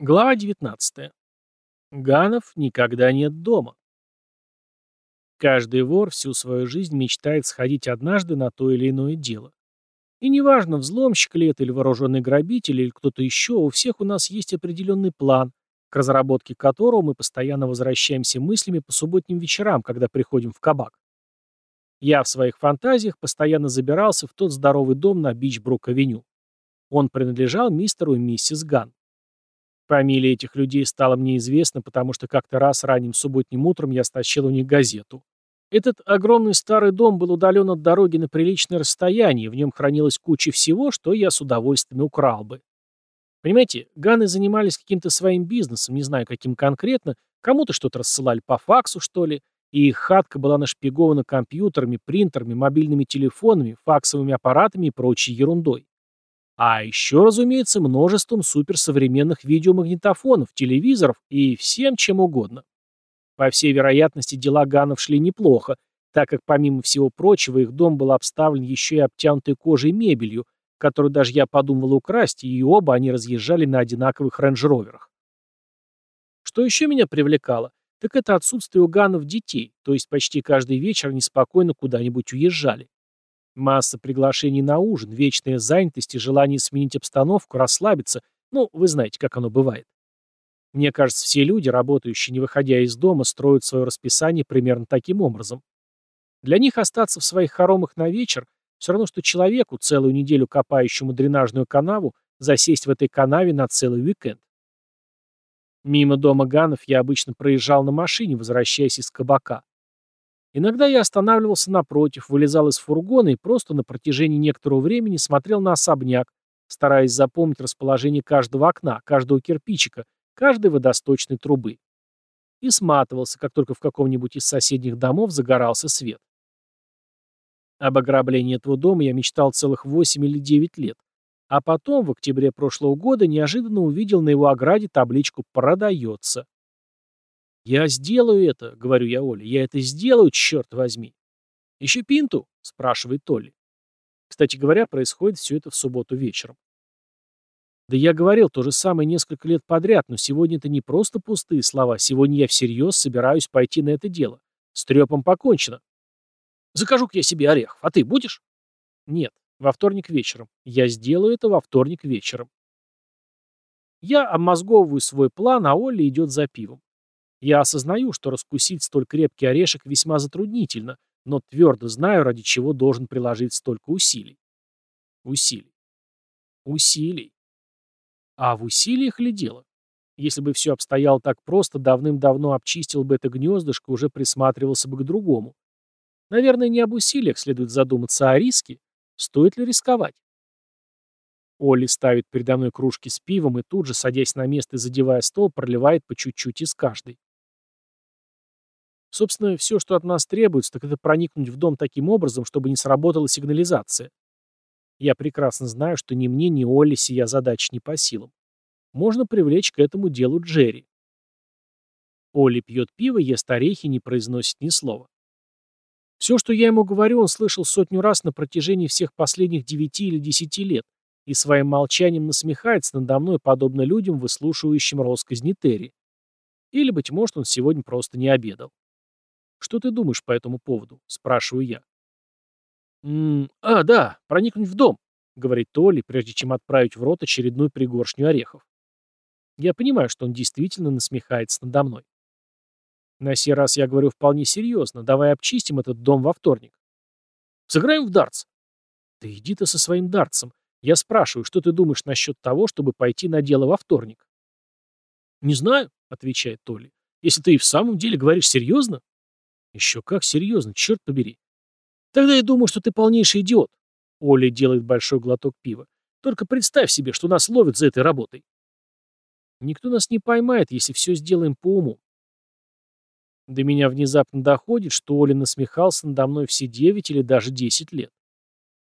Глава 19. Ганов никогда нет дома. Каждый вор всю свою жизнь мечтает сходить однажды на то или иное дело. И неважно, взломщик ли это или вооруженный грабитель, или кто-то еще, у всех у нас есть определенный план, к разработке которого мы постоянно возвращаемся мыслями по субботним вечерам, когда приходим в кабак. Я в своих фантазиях постоянно забирался в тот здоровый дом на Бичбрук-авеню. Он принадлежал мистеру и миссис Ган. Фамилия этих людей стала мне известна, потому что как-то раз ранним субботним утром я стащил у них газету. Этот огромный старый дом был удален от дороги на приличное расстояние, в нем хранилась куча всего, что я с удовольствием украл бы. Понимаете, Ганы занимались каким-то своим бизнесом, не знаю каким конкретно, кому-то что-то рассылали по факсу, что ли, и их хатка была нашпигована компьютерами, принтерами, мобильными телефонами, факсовыми аппаратами и прочей ерундой. А еще, разумеется, множеством суперсовременных видеомагнитофонов, телевизоров и всем чем угодно. По всей вероятности, дела Ганов шли неплохо, так как, помимо всего прочего, их дом был обставлен еще и обтянутой кожей мебелью, которую даже я подумал украсть, и оба они разъезжали на одинаковых рейндж-роверах. Что еще меня привлекало, так это отсутствие у Ганов детей, то есть почти каждый вечер они спокойно куда-нибудь уезжали. Масса приглашений на ужин, вечная занятость и желание сменить обстановку, расслабиться. Ну, вы знаете, как оно бывает. Мне кажется, все люди, работающие не выходя из дома, строят свое расписание примерно таким образом. Для них остаться в своих хоромах на вечер все равно, что человеку, целую неделю копающему дренажную канаву, засесть в этой канаве на целый уикенд. Мимо дома Ганов я обычно проезжал на машине, возвращаясь из кабака. Иногда я останавливался напротив, вылезал из фургона и просто на протяжении некоторого времени смотрел на особняк, стараясь запомнить расположение каждого окна, каждого кирпичика, каждой водосточной трубы. И сматывался, как только в каком-нибудь из соседних домов загорался свет. Об ограблении этого дома я мечтал целых 8 или 9 лет. А потом, в октябре прошлого года, неожиданно увидел на его ограде табличку «Продается». «Я сделаю это», — говорю я Оле. «Я это сделаю, черт возьми». «Еще пинту?» — спрашивает Толли. Кстати говоря, происходит все это в субботу вечером. Да я говорил то же самое несколько лет подряд, но сегодня это не просто пустые слова. Сегодня я всерьез собираюсь пойти на это дело. С трепом покончено. Закажу-ка я себе орехов. А ты будешь? Нет, во вторник вечером. Я сделаю это во вторник вечером. Я обмозговываю свой план, а Олли идет за пивом. Я осознаю, что раскусить столь крепкий орешек весьма затруднительно, но твердо знаю, ради чего должен приложить столько усилий. Усилий. Усилий. А в усилиях ли дело? Если бы все обстояло так просто, давным-давно обчистил бы это гнездышко, уже присматривался бы к другому. Наверное, не об усилиях следует задуматься, а о риске. Стоит ли рисковать? Олли ставит передо мной кружки с пивом и тут же, садясь на место и задевая стол, проливает по чуть-чуть из каждой. Собственно, все, что от нас требуется, так это проникнуть в дом таким образом, чтобы не сработала сигнализация. Я прекрасно знаю, что ни мне, ни Олли сия задача не по силам. Можно привлечь к этому делу Джерри. Олли пьет пиво, ест орехи, не произносит ни слова. Все, что я ему говорю, он слышал сотню раз на протяжении всех последних девяти или десяти лет и своим молчанием насмехается надо мной, подобно людям, выслушивающим росказни Терри. Или, быть может, он сегодня просто не обедал. Что ты думаешь по этому поводу?» – спрашиваю я. «М -м, «А, да, проникнуть в дом», — говорит Толли, прежде чем отправить в рот очередную пригоршню орехов. Я понимаю, что он действительно насмехается надо мной. На сей раз я говорю вполне серьезно. Давай обчистим этот дом во вторник. Сыграем в дартс. Да иди ты со своим дартсом. Я спрашиваю, что ты думаешь насчет того, чтобы пойти на дело во вторник? Не знаю, отвечает Толли. Если ты и в самом деле говоришь серьезно, еще как серьезно, черт побери. Тогда я думаю, что ты полнейший идиот. Оля делает большой глоток пива. Только представь себе, что нас ловят за этой работой. Никто нас не поймает, если все сделаем по уму. До меня внезапно доходит, что Оля насмехался надо мной все девять или даже десять лет.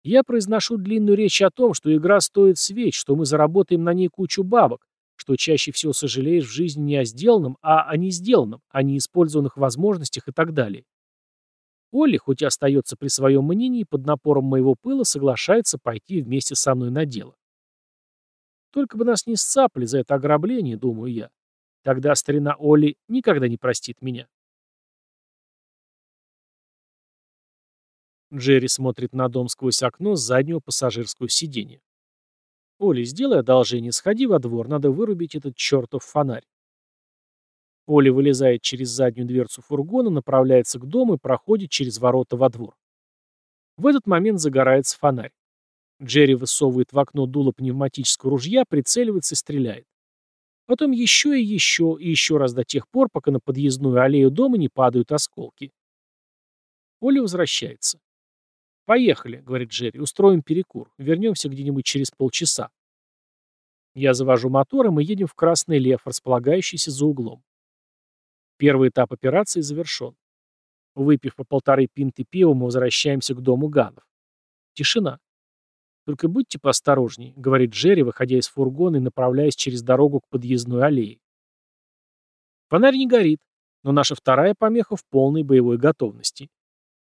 Я произношу длинную речь о том, что игра стоит свеч, что мы заработаем на ней кучу бабок, что чаще всего сожалеешь в жизни не о сделанном, а о не сделанном, о неиспользованных возможностях и так далее. Олли, хоть и остается при своем мнении, под напором моего пыла соглашается пойти вместе со мной на дело. Только бы нас не сцапали за это ограбление, думаю я. Тогда старина Олли никогда не простит меня. Джерри смотрит на дом сквозь окно с заднего пассажирского сиденья. «Оля, сделай одолжение, сходи во двор, надо вырубить этот чертов фонарь». Оля вылезает через заднюю дверцу фургона, направляется к дому и проходит через ворота во двор. В этот момент загорается фонарь. Джерри высовывает в окно дуло пневматического ружья, прицеливается и стреляет. Потом еще и еще, и еще раз до тех пор, пока на подъездную аллею дома не падают осколки. Оля возвращается. «Поехали», — говорит Джерри, — «устроим перекур. Вернемся где-нибудь через полчаса». Я завожу мотор, и мы едем в Красный Лев, располагающийся за углом. Первый этап операции завершен. Выпив по полторы пинты пива, мы возвращаемся к дому Ганов. Тишина. «Только будьте поосторожней», — говорит Джерри, выходя из фургона и направляясь через дорогу к подъездной аллее. Фонарь не горит, но наша вторая помеха в полной боевой готовности.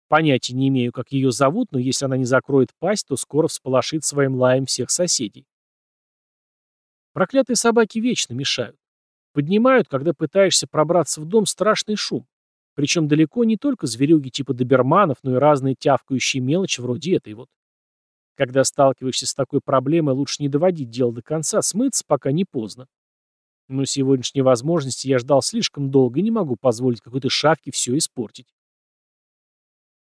Понятия не имею, как ее зовут, но если она не закроет пасть, то скоро всполошит своим лаем всех соседей. Проклятые собаки вечно мешают. Поднимают, когда пытаешься пробраться в дом, страшный шум. Причем далеко не только зверюги типа доберманов, но и разные тявкающие мелочи вроде этой вот. Когда сталкиваешься с такой проблемой, лучше не доводить дело до конца, смыться, пока не поздно. Но сегодняшней возможности я ждал слишком долго и не могу позволить какой-то шавке все испортить.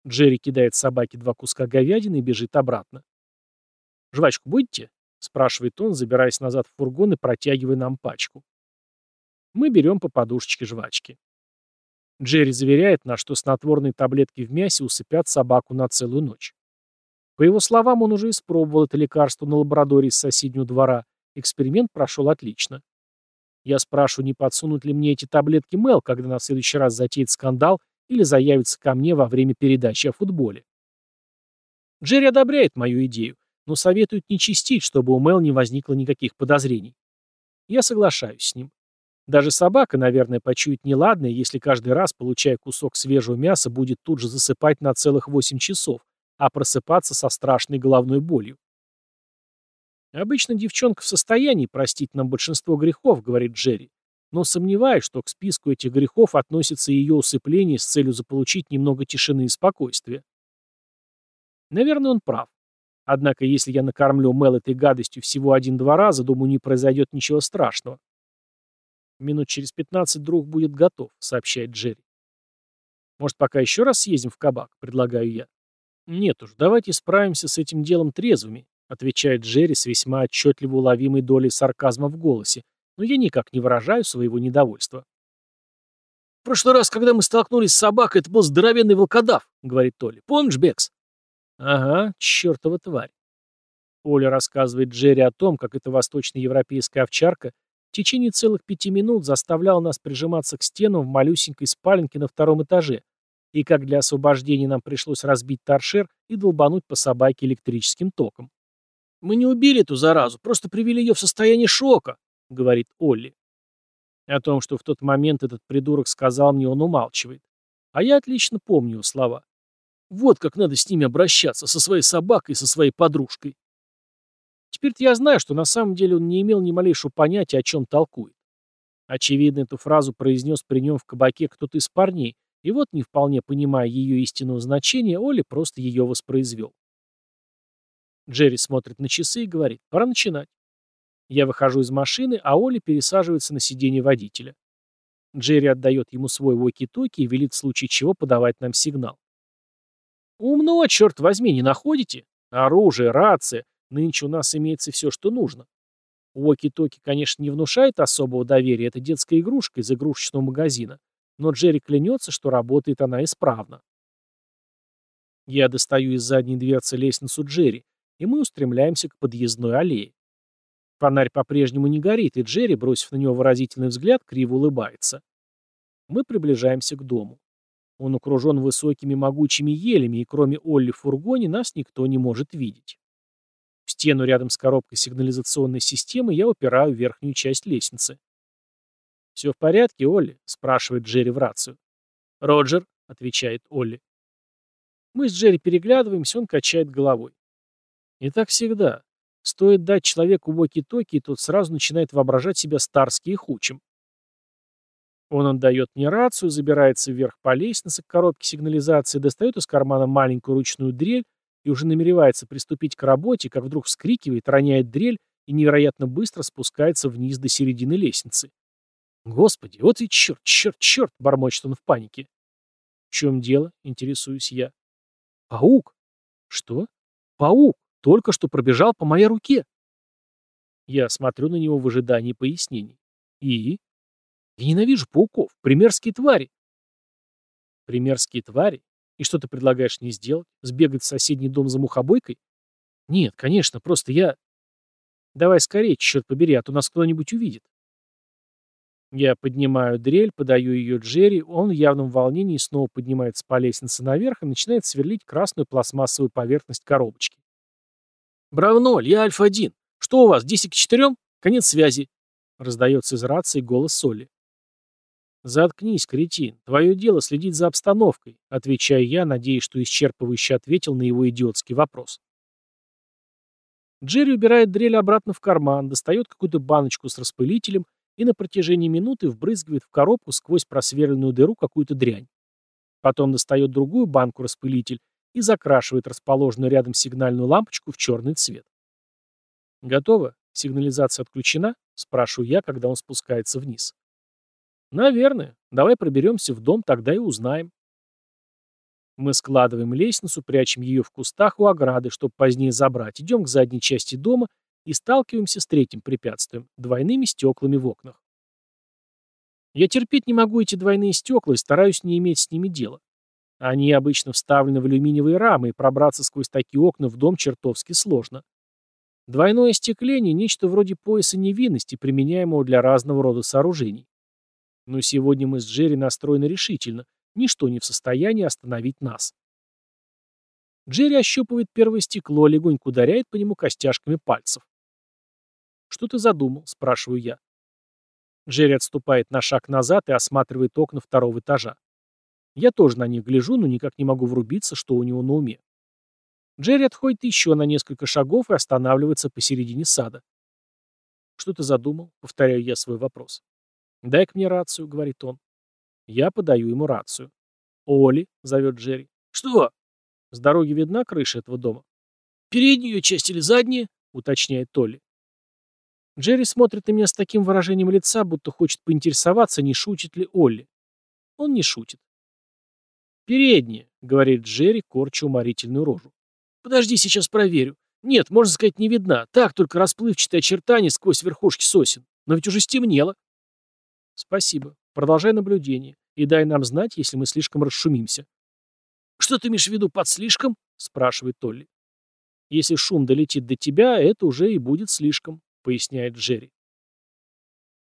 Джерри кидает собаке два куска говядины и бежит обратно. «Жвачку будете?» — спрашивает он, забираясь назад в фургон и протягивая нам пачку. Мы берем по подушечке жвачки. Джерри заверяет нас, что снотворные таблетки в мясе усыпят собаку на целую ночь. По его словам, он уже испробовал это лекарство на лаборатории с соседнего двора. Эксперимент прошел отлично. Я спрашиваю, не подсунут ли мне эти таблетки Мел, когда на следующий раз затеет скандал или заявится ко мне во время передачи о футболе. Джерри одобряет мою идею, но советует не чистить, чтобы у Мел не возникло никаких подозрений. Я соглашаюсь с ним. Даже собака, наверное, почует неладное, если каждый раз, получая кусок свежего мяса, будет тут же засыпать на целых 8 часов, а просыпаться со страшной головной болью. «Обычно девчонка в состоянии простить нам большинство грехов», — говорит Джерри, но сомневаюсь, что к списку этих грехов относится ее усыпление с целью заполучить немного тишины и спокойствия. Наверное, он прав. Однако, если я накормлю Мел этой гадостью всего один-два раза, думаю, не произойдет ничего страшного. Минут через пятнадцать друг будет готов, сообщает Джерри. Может, пока еще раз съездим в кабак, предлагаю я. «Нет уж, давайте справимся с этим делом трезвыми», отвечает Джерри с весьма отчетливо уловимой долей сарказма в голосе, но я никак не выражаю своего недовольства. «В прошлый раз, когда мы столкнулись с собакой, это был здоровенный волкодав», — говорит Толя. «Помнишь, Бекс?» «Ага, чертова тварь». Оля рассказывает Джерри о том, как эта восточноевропейская овчарка в течение целых пяти минут заставляла нас прижиматься к стенам в малюсенькой спаленке на втором этаже, и как для освобождения нам пришлось разбить торшер и долбануть по собаке электрическим током. «Мы не убили эту заразу, просто привели ее в состояние шока», — говорит Олли. О том, что в тот момент этот придурок сказал мне, он умалчивает. А я отлично помню его слова. Вот как надо с ними обращаться, со своей собакой и со своей подружкой. Теперь-то я знаю, что на самом деле он не имел ни малейшего понятия, о чем толкует. Очевидно, эту фразу произнес при нем в кабаке кто-то из парней, и вот, не вполне понимая ее истинного значения, Оли просто ее воспроизвел. Джерри смотрит на часы и говорит, пора начинать. Я выхожу из машины, а Оли пересаживается на сиденье водителя. Джерри отдает ему свой войки-токи и велит в случае чего подавать нам сигнал. «Умно, черт возьми, не находите? Оружие, рация. Нынче у нас имеется все, что нужно. Уоки-токи, конечно, не внушает особого доверия, это детская игрушка из игрушечного магазина но Джерри клянется, что работает она исправно. Я достаю из задней дверцы лестницу Джерри, и мы устремляемся к подъездной аллее. Фонарь по-прежнему не горит, и Джерри, бросив на него выразительный взгляд, криво улыбается. Мы приближаемся к дому. Он окружен высокими могучими елями, и кроме Олли в фургоне нас никто не может видеть. В стену рядом с коробкой сигнализационной системы я упираю верхнюю часть лестницы. «Все в порядке, Олли?» — спрашивает Джерри в рацию. «Роджер», — отвечает Олли. Мы с Джерри переглядываемся, он качает головой. И так всегда. Стоит дать человеку воки-токи, и тот сразу начинает воображать себя старски и хучем. Он отдает мне рацию, забирается вверх по лестнице к коробке сигнализации, достает из кармана маленькую ручную дрель и уже намеревается приступить к работе, как вдруг вскрикивает, роняет дрель и невероятно быстро спускается вниз до середины лестницы. «Господи, вот и черт, черт, черт!» — бормочет он в панике. «В чем дело?» — интересуюсь я. «Паук!» «Что?» «Паук! Только что пробежал по моей руке!» Я смотрю на него в ожидании пояснений. «И?» «Я ненавижу пауков! Примерские твари!» «Примерские твари? И что ты предлагаешь мне сделать? Сбегать в соседний дом за мухобойкой?» «Нет, конечно, просто я...» «Давай скорее, черт побери, а то нас кто-нибудь увидит». Я поднимаю дрель, подаю ее Джерри, он в явном волнении снова поднимается по лестнице наверх и начинает сверлить красную пластмассовую поверхность коробочки. «Браво-0, я Альфа-1. Что у вас, 10 к 4? Конец связи!» Раздается из рации голос Соли. «Заткнись, кретин. Твое дело следить за обстановкой», отвечаю я, надеясь, что исчерпывающе ответил на его идиотский вопрос. Джерри убирает дрель обратно в карман, достает какую-то баночку с распылителем и на протяжении минуты вбрызгивает в коробку сквозь просверленную дыру какую-то дрянь. Потом достает другую банку-распылитель и закрашивает расположенную рядом сигнальную лампочку в черный цвет. «Готово? Сигнализация отключена?» – спрашиваю я, когда он спускается вниз. «Наверное. Давай проберемся в дом, тогда и узнаем». Мы складываем лестницу, прячем ее в кустах у ограды, чтобы позднее забрать, идем к задней части дома и сталкиваемся с третьим препятствием – двойными стеклами в окнах. Я терпеть не могу эти двойные стекла и стараюсь не иметь с ними дела. Они обычно вставлены в алюминиевые рамы, и пробраться сквозь такие окна в дом чертовски сложно. Двойное остекление – нечто вроде пояса невинности, применяемого для разного рода сооружений. Но сегодня мы с Джерри настроены решительно. Ничто не в состоянии остановить нас. Джерри ощупывает первое стекло, легонько ударяет по нему костяшками пальцев. «Что ты задумал?» – спрашиваю я. Джерри отступает на шаг назад и осматривает окна второго этажа. Я тоже на них гляжу, но никак не могу врубиться, что у него на уме. Джерри отходит еще на несколько шагов и останавливается посередине сада. «Что ты задумал?» — повторяю я свой вопрос. «Дай-ка мне рацию», — говорит он. Я подаю ему рацию. «Оли», — зовет Джерри. «Что?» «С дороги видна крыша этого дома?» «Переднюю часть или заднюю?» — уточняет Толли. Джерри смотрит на меня с таким выражением лица, будто хочет поинтересоваться, не шутит ли Олли. Он не шутит. «Передняя», — говорит Джерри, корча уморительную рожу. «Подожди, сейчас проверю. Нет, можно сказать, не видна. Так, только расплывчатые очертания сквозь верхушки сосен. Но ведь уже стемнело». «Спасибо. Продолжай наблюдение. И дай нам знать, если мы слишком расшумимся». «Что ты имеешь в виду под слишком?» — спрашивает Толли. «Если шум долетит до тебя, это уже и будет слишком поясняет Джерри.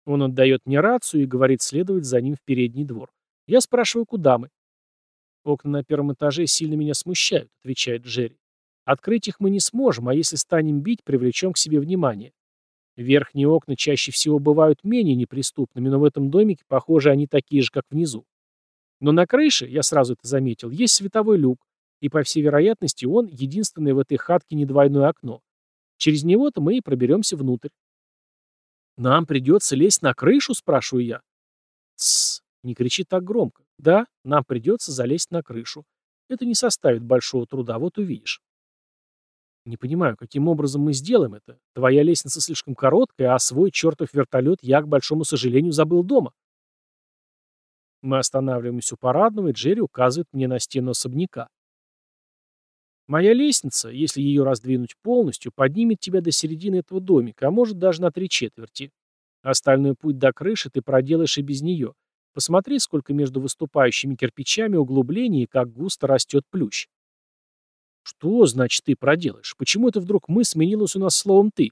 Он отдает мне рацию и говорит следовать за ним в передний двор. Я спрашиваю, куда мы. Окна на первом этаже сильно меня смущают, отвечает Джерри. Открыть их мы не сможем, а если станем бить, привлечем к себе внимание. Верхние окна чаще всего бывают менее неприступными, но в этом домике, похоже, они такие же, как внизу. Но на крыше, я сразу это заметил, есть световой люк, и, по всей вероятности, он единственное в этой хатке не двойное окно. Через него-то мы и проберемся внутрь. «Нам придется лезть на крышу?» – спрашиваю я. «Тссс, не кричи так громко. Да, нам придется залезть на крышу. Это не составит большого труда, вот увидишь». «Не понимаю, каким образом мы сделаем это? Твоя лестница слишком короткая, а свой чертов вертолет я, к большому сожалению, забыл дома». Мы останавливаемся у парадного, и Джерри указывает мне на стену особняка. Моя лестница, если ее раздвинуть полностью, поднимет тебя до середины этого домика, а может даже на три четверти. Остальной путь до крыши ты проделаешь и без нее. Посмотри, сколько между выступающими кирпичами углублений и как густо растет плющ. Что значит ты проделаешь? Почему это вдруг мы сменилось у нас словом «ты»?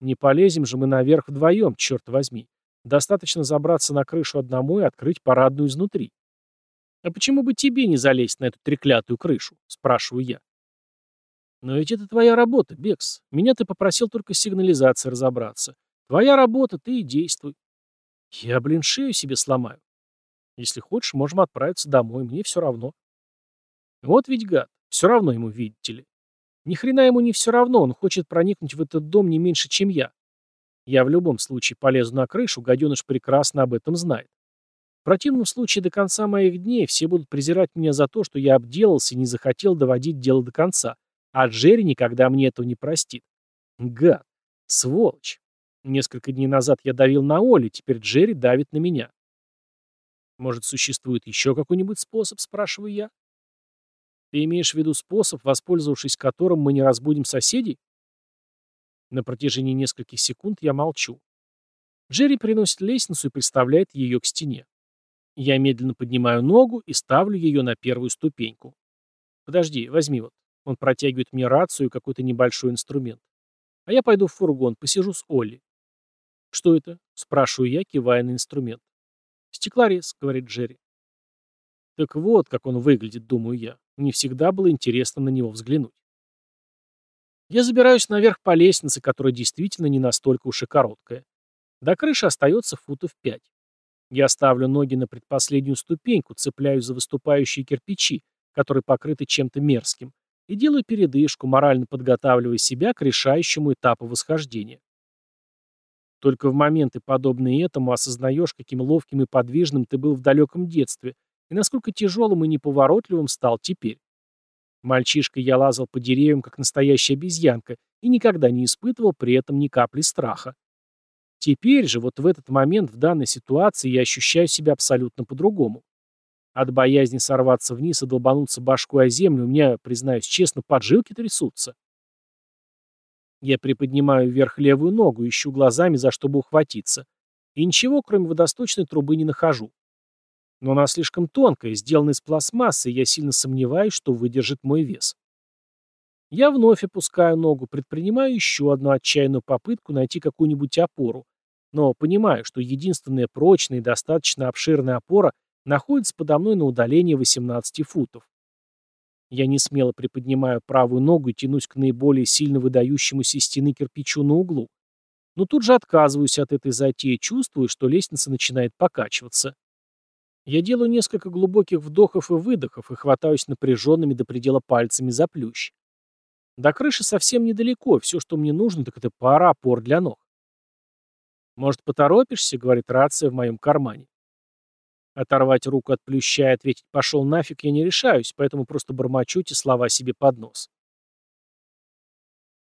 Не полезем же мы наверх вдвоем, черт возьми. Достаточно забраться на крышу одному и открыть парадную изнутри. «А почему бы тебе не залезть на эту треклятую крышу?» – спрашиваю я. «Но ведь это твоя работа, Бекс. Меня ты попросил только с сигнализацией разобраться. Твоя работа, ты и действуй». «Я, блин, шею себе сломаю. Если хочешь, можем отправиться домой, мне все равно». Вот ведь гад, все равно ему, видите ли. Ни хрена ему не все равно, он хочет проникнуть в этот дом не меньше, чем я. Я в любом случае полезу на крышу, гаденыш прекрасно об этом знает. В противном случае до конца моих дней все будут презирать меня за то, что я обделался и не захотел доводить дело до конца, а Джерри никогда мне этого не простит. Гад. Сволочь. Несколько дней назад я давил на Оли, теперь Джерри давит на меня. Может, существует еще какой-нибудь способ, спрашиваю я? Ты имеешь в виду способ, воспользовавшись которым мы не разбудим соседей? На протяжении нескольких секунд я молчу. Джерри приносит лестницу и приставляет ее к стене. Я медленно поднимаю ногу и ставлю ее на первую ступеньку. Подожди, возьми вот. Он протягивает мне рацию и какой-то небольшой инструмент. А я пойду в фургон, посижу с Олли. «Что это?» — спрашиваю я, кивая на инструмент. «Стеклорез», — говорит Джерри. Так вот, как он выглядит, думаю я. Мне всегда было интересно на него взглянуть. Я забираюсь наверх по лестнице, которая действительно не настолько уж и короткая. До крыши остается футов пять. Я ставлю ноги на предпоследнюю ступеньку, цепляюсь за выступающие кирпичи, которые покрыты чем-то мерзким, и делаю передышку, морально подготавливая себя к решающему этапу восхождения. Только в моменты, подобные этому, осознаешь, каким ловким и подвижным ты был в далеком детстве, и насколько тяжелым и неповоротливым стал теперь. Мальчишкой я лазал по деревьям, как настоящая обезьянка, и никогда не испытывал при этом ни капли страха. Теперь же, вот в этот момент, в данной ситуации, я ощущаю себя абсолютно по-другому. От боязни сорваться вниз и долбануться башкой о землю у меня, признаюсь честно, поджилки трясутся. Я приподнимаю вверх левую ногу, ищу глазами, за что бы ухватиться. И ничего, кроме водосточной трубы, не нахожу. Но она слишком тонкая, сделана из пластмассы, и я сильно сомневаюсь, что выдержит мой вес. Я вновь опускаю ногу, предпринимаю еще одну отчаянную попытку найти какую-нибудь опору, но понимаю, что единственная прочная и достаточно обширная опора находится подо мной на удалении 18 футов. Я не смело приподнимаю правую ногу и тянусь к наиболее сильно выдающемуся из стены кирпичу на углу. Но тут же отказываюсь от этой затеи, чувствую, что лестница начинает покачиваться. Я делаю несколько глубоких вдохов и выдохов и хватаюсь напряженными до предела пальцами за плющ. До крыши совсем недалеко, все, что мне нужно, так это пара опор для ног. «Может, поторопишься?» — говорит рация в моем кармане. Оторвать руку от плюща и ответить «пошел нафиг» я не решаюсь, поэтому просто бормочу эти слова себе под нос.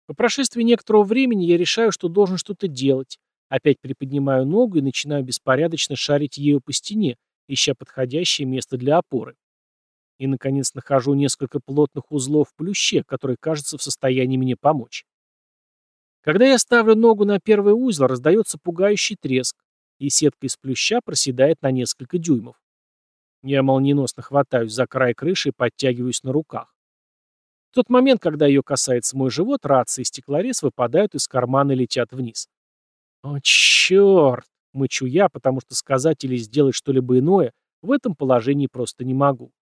По прошествии некоторого времени я решаю, что должен что-то делать. Опять приподнимаю ногу и начинаю беспорядочно шарить ею по стене, ища подходящее место для опоры. И, наконец, нахожу несколько плотных узлов в плюще, которые, кажется, в состоянии мне помочь. Когда я ставлю ногу на первый узел, раздается пугающий треск, и сетка из плюща проседает на несколько дюймов. Я молниеносно хватаюсь за край крыши и подтягиваюсь на руках. В тот момент, когда ее касается мой живот, рация и стеклорез выпадают из кармана и летят вниз. «О, черт!» — мычу я, потому что сказать или сделать что-либо иное в этом положении просто не могу.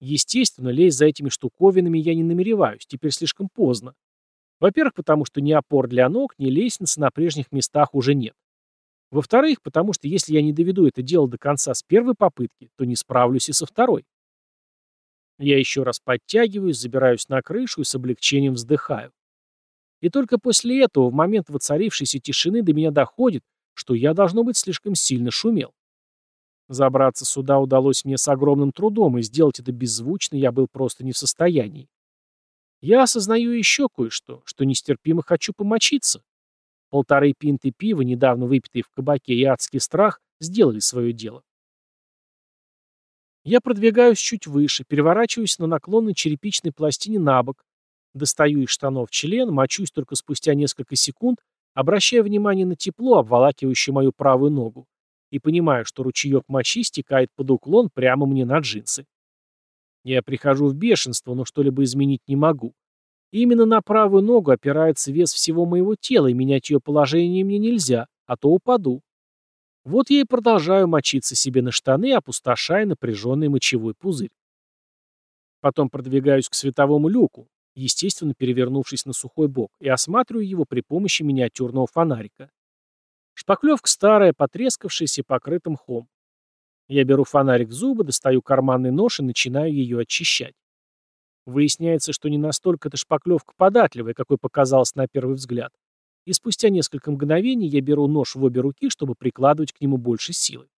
Естественно, лезть за этими штуковинами я не намереваюсь, теперь слишком поздно. Во-первых, потому что ни опор для ног, ни лестницы на прежних местах уже нет. Во-вторых, потому что если я не доведу это дело до конца с первой попытки, то не справлюсь и со второй. Я еще раз подтягиваюсь, забираюсь на крышу и с облегчением вздыхаю. И только после этого, в момент воцарившейся тишины, до меня доходит, что я, должно быть, слишком сильно шумел. Забраться сюда удалось мне с огромным трудом, и сделать это беззвучно я был просто не в состоянии. Я осознаю еще кое-что, что нестерпимо хочу помочиться. Полторы пинты пива, недавно выпитые в кабаке, и адский страх сделали свое дело. Я продвигаюсь чуть выше, переворачиваюсь на наклонной черепичной пластине на бок, достаю из штанов член, мочусь только спустя несколько секунд, обращая внимание на тепло, обволакивающее мою правую ногу, и понимаю, что ручеек мочи стекает под уклон прямо мне на джинсы. Я прихожу в бешенство, но что-либо изменить не могу. Именно на правую ногу опирается вес всего моего тела, и менять ее положение мне нельзя, а то упаду. Вот я и продолжаю мочиться себе на штаны, опустошая напряженный мочевой пузырь. Потом продвигаюсь к световому люку, естественно, перевернувшись на сухой бок, и осматриваю его при помощи миниатюрного фонарика. Шпаклевка старая, потрескавшаяся и покрыта мхом. Я беру фонарик в зубы, достаю карманный нож и начинаю ее очищать. Выясняется, что не настолько эта шпаклевка податливая, какой показалось на первый взгляд. И спустя несколько мгновений я беру нож в обе руки, чтобы прикладывать к нему больше силы.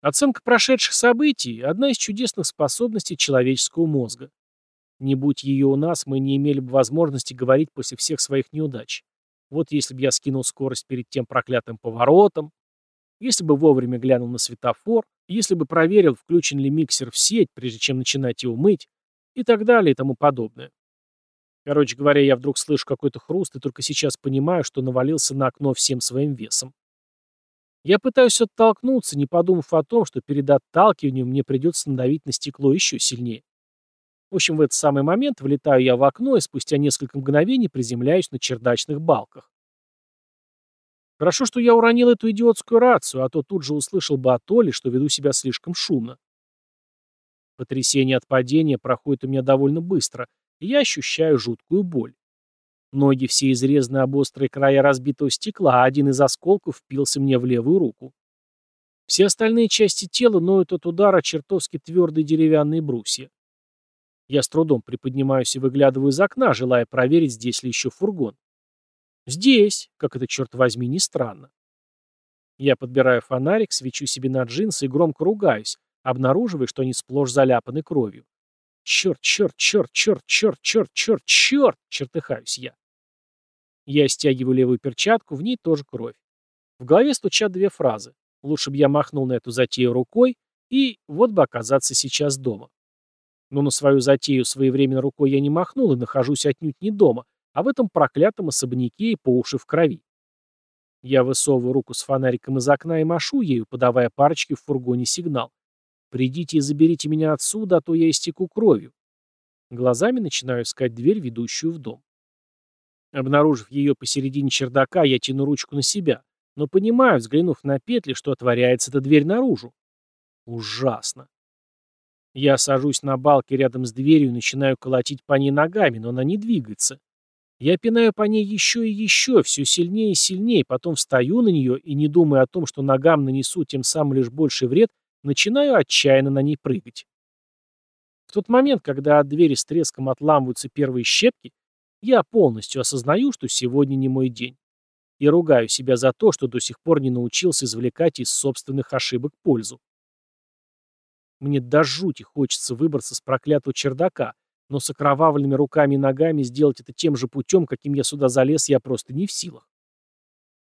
Оценка прошедших событий – одна из чудесных способностей человеческого мозга. Не будь ее у нас, мы не имели бы возможности говорить после всех своих неудач. Вот если бы я скинул скорость перед тем проклятым поворотом, если бы вовремя глянул на светофор, если бы проверил, включен ли миксер в сеть, прежде чем начинать его мыть, и так далее и тому подобное. Короче говоря, я вдруг слышу какой-то хруст и только сейчас понимаю, что навалился на окно всем своим весом. Я пытаюсь оттолкнуться, не подумав о том, что перед отталкиванием мне придется надавить на стекло еще сильнее. В общем, в этот самый момент влетаю я в окно и спустя несколько мгновений приземляюсь на чердачных балках. Хорошо, что я уронил эту идиотскую рацию, а то тут же услышал бы от Оли, что веду себя слишком шумно. Потрясение от падения проходит у меня довольно быстро, и я ощущаю жуткую боль. Ноги все изрезаны об острые края разбитого стекла, а один из осколков впился мне в левую руку. Все остальные части тела ноют от удара чертовски твердые деревянные брусья. Я с трудом приподнимаюсь и выглядываю из окна, желая проверить, здесь ли еще фургон. Здесь, как это, черт возьми, не странно. Я подбираю фонарик, свечу себе на джинсы и громко ругаюсь, обнаруживая, что они сплошь заляпаны кровью. Черт, черт, черт, черт, черт, черт, черт, черт, чертыхаюсь я. Я стягиваю левую перчатку, в ней тоже кровь. В голове стучат две фразы. Лучше бы я махнул на эту затею рукой, и вот бы оказаться сейчас дома. Но на свою затею своевременно рукой я не махнул и нахожусь отнюдь не дома, а в этом проклятом особняке и по уши в крови. Я высовываю руку с фонариком из окна и машу ею, подавая парочке в фургоне сигнал. «Придите и заберите меня отсюда, а то я истеку кровью». Глазами начинаю искать дверь, ведущую в дом. Обнаружив ее посередине чердака, я тяну ручку на себя, но понимаю, взглянув на петли, что отворяется эта дверь наружу. Ужасно. Я сажусь на балке рядом с дверью и начинаю колотить по ней ногами, но она не двигается. Я пинаю по ней еще и еще, все сильнее и сильнее, потом встаю на нее и, не думая о том, что ногам нанесу тем самым лишь больший вред, начинаю отчаянно на ней прыгать. В тот момент, когда от двери с треском отламываются первые щепки, я полностью осознаю, что сегодня не мой день. И ругаю себя за то, что до сих пор не научился извлекать из собственных ошибок пользу. Мне до жути хочется выбраться с проклятого чердака, но с окровавленными руками и ногами сделать это тем же путем, каким я сюда залез, я просто не в силах.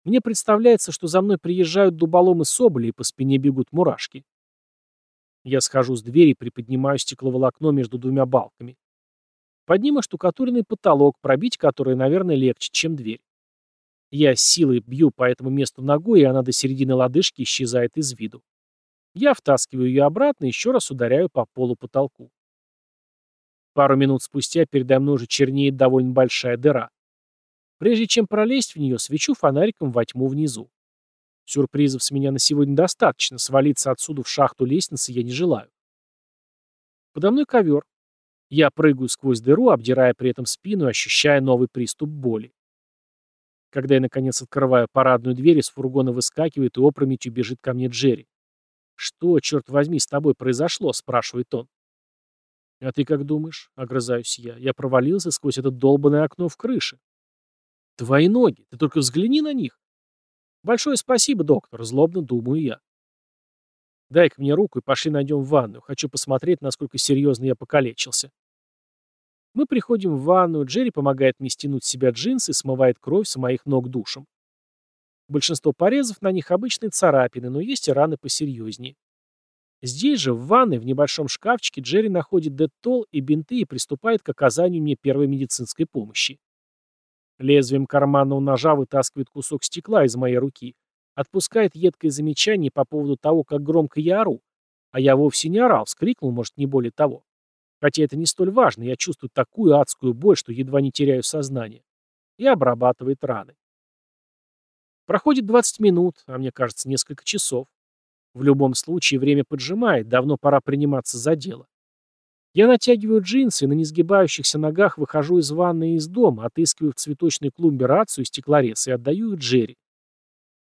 Мне представляется, что за мной приезжают дуболомы соболи, и по спине бегут мурашки. Я схожу с двери и приподнимаю стекловолокно между двумя балками. Под ним оштукатуренный потолок, пробить который, наверное, легче, чем дверь. Я силой бью по этому месту ногой, и она до середины лодыжки исчезает из виду. Я втаскиваю ее обратно и еще раз ударяю по полу потолку. Пару минут спустя передо мной уже чернеет довольно большая дыра. Прежде чем пролезть в нее, свечу фонариком во тьму внизу. Сюрпризов с меня на сегодня достаточно, свалиться отсюда в шахту лестницы я не желаю. Подо мной ковер. Я прыгаю сквозь дыру, обдирая при этом спину ощущая новый приступ боли. Когда я, наконец, открываю парадную дверь, из фургона выскакивает и опрометью бежит ко мне Джерри. «Что, черт возьми, с тобой произошло?» – спрашивает он. «А ты как думаешь?» — огрызаюсь я. «Я провалился сквозь это долбанное окно в крыше». «Твои ноги! Ты только взгляни на них!» «Большое спасибо, доктор!» — злобно думаю я. «Дай-ка мне руку и пошли найдем ванную. Хочу посмотреть, насколько серьезно я покалечился». Мы приходим в ванную, Джерри помогает мне стянуть с себя джинсы и смывает кровь с моих ног душем. Большинство порезов на них обычные царапины, но есть и раны посерьезнее. Здесь же, в ванной, в небольшом шкафчике, Джерри находит детол и бинты и приступает к оказанию мне первой медицинской помощи. Лезвием карманного ножа вытаскивает кусок стекла из моей руки, отпускает едкое замечание по поводу того, как громко я ору. А я вовсе не орал, вскрикнул, может, не более того. Хотя это не столь важно, я чувствую такую адскую боль, что едва не теряю сознание. И обрабатывает раны. Проходит 20 минут, а мне кажется, несколько часов. В любом случае, время поджимает, давно пора приниматься за дело. Я натягиваю джинсы и на несгибающихся ногах выхожу из ванны и из дома, отыскиваю в цветочной клумбе рацию и стеклорез и отдаю их Джерри.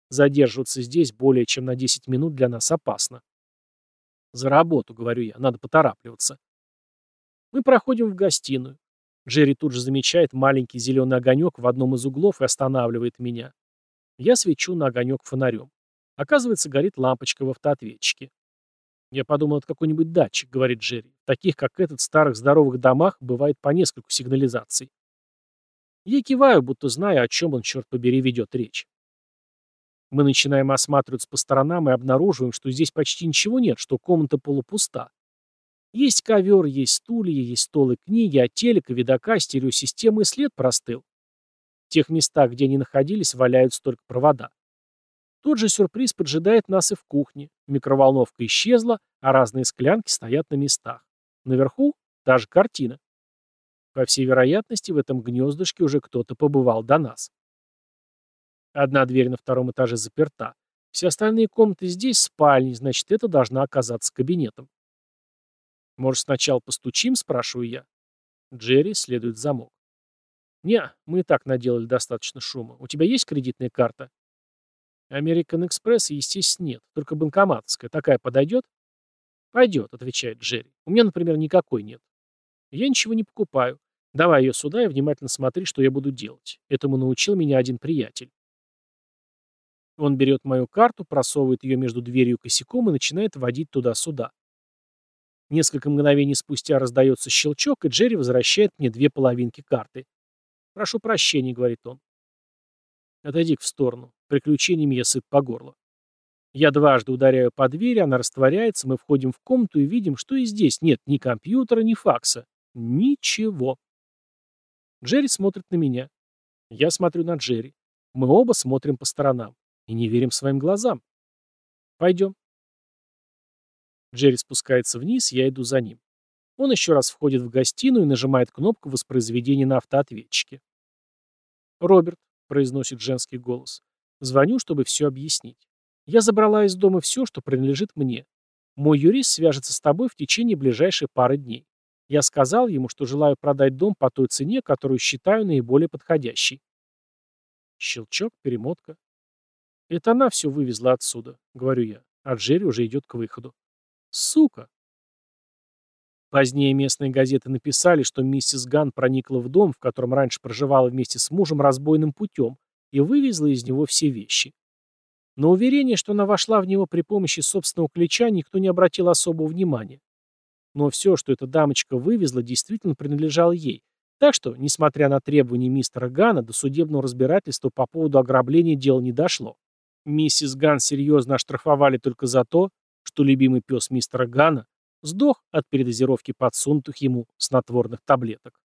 Задерживаться здесь более чем на 10 минут для нас опасно. «За работу», — говорю я, — «надо поторапливаться». Мы проходим в гостиную. Джерри тут же замечает маленький зеленый огонек в одном из углов и останавливает меня. Я свечу на огонек фонарем. Оказывается, горит лампочка в автоответчике. «Я подумал, это какой-нибудь датчик», — говорит Джерри. «В таких, как этот, старых здоровых домах бывает по нескольку сигнализаций». Я киваю, будто знаю, о чем он, черт побери, ведет речь. Мы начинаем осматриваться по сторонам и обнаруживаем, что здесь почти ничего нет, что комната полупуста. Есть ковер, есть стулья, есть столы книги, а телека, видока, стереосистемы и след простыл. В тех местах, где они находились, валяются только провода. Тот же сюрприз поджидает нас и в кухне. Микроволновка исчезла, а разные склянки стоят на местах. Наверху та же картина. По всей вероятности, в этом гнездышке уже кто-то побывал до нас. Одна дверь на втором этаже заперта. Все остальные комнаты здесь спальни, значит, это должна оказаться кабинетом. «Может, сначала постучим?» – спрашиваю я. Джерри следует замок. «Не, мы и так наделали достаточно шума. У тебя есть кредитная карта?» «Американ Экспресс, естественно, нет. Только банкоматская. Такая подойдет?» «Пойдет», — отвечает Джерри. «У меня, например, никакой нет». «Я ничего не покупаю. Давай ее сюда и внимательно смотри, что я буду делать. Этому научил меня один приятель». Он берет мою карту, просовывает ее между дверью и косяком и начинает водить туда-сюда. Несколько мгновений спустя раздается щелчок, и Джерри возвращает мне две половинки карты. «Прошу прощения», — говорит он. «Отойди в сторону. Приключениями я сыт по горло». Я дважды ударяю по двери, она растворяется, мы входим в комнату и видим, что и здесь нет ни компьютера, ни факса. Ничего. Джерри смотрит на меня. Я смотрю на Джерри. Мы оба смотрим по сторонам и не верим своим глазам. Пойдем. Джерри спускается вниз, я иду за ним. Он еще раз входит в гостиную и нажимает кнопку воспроизведения на автоответчике. «Роберт», — произносит женский голос, — «звоню, чтобы все объяснить. Я забрала из дома все, что принадлежит мне. Мой юрист свяжется с тобой в течение ближайшей пары дней. Я сказал ему, что желаю продать дом по той цене, которую считаю наиболее подходящей». Щелчок, перемотка. «Это она все вывезла отсюда», — говорю я, а Джерри уже идет к выходу. Сука. Позднее местные газеты написали, что миссис Ган проникла в дом, в котором раньше проживала вместе с мужем разбойным путем, и вывезла из него все вещи. На уверение, что она вошла в него при помощи собственного ключа, никто не обратил особого внимания. Но все, что эта дамочка вывезла, действительно принадлежало ей. Так что, несмотря на требования мистера Гана, до судебного разбирательства по поводу ограбления дело не дошло. Миссис Ган серьезно оштрафовали только за то, что любимый пес мистера Гана сдох от передозировки подсунутых ему снотворных таблеток.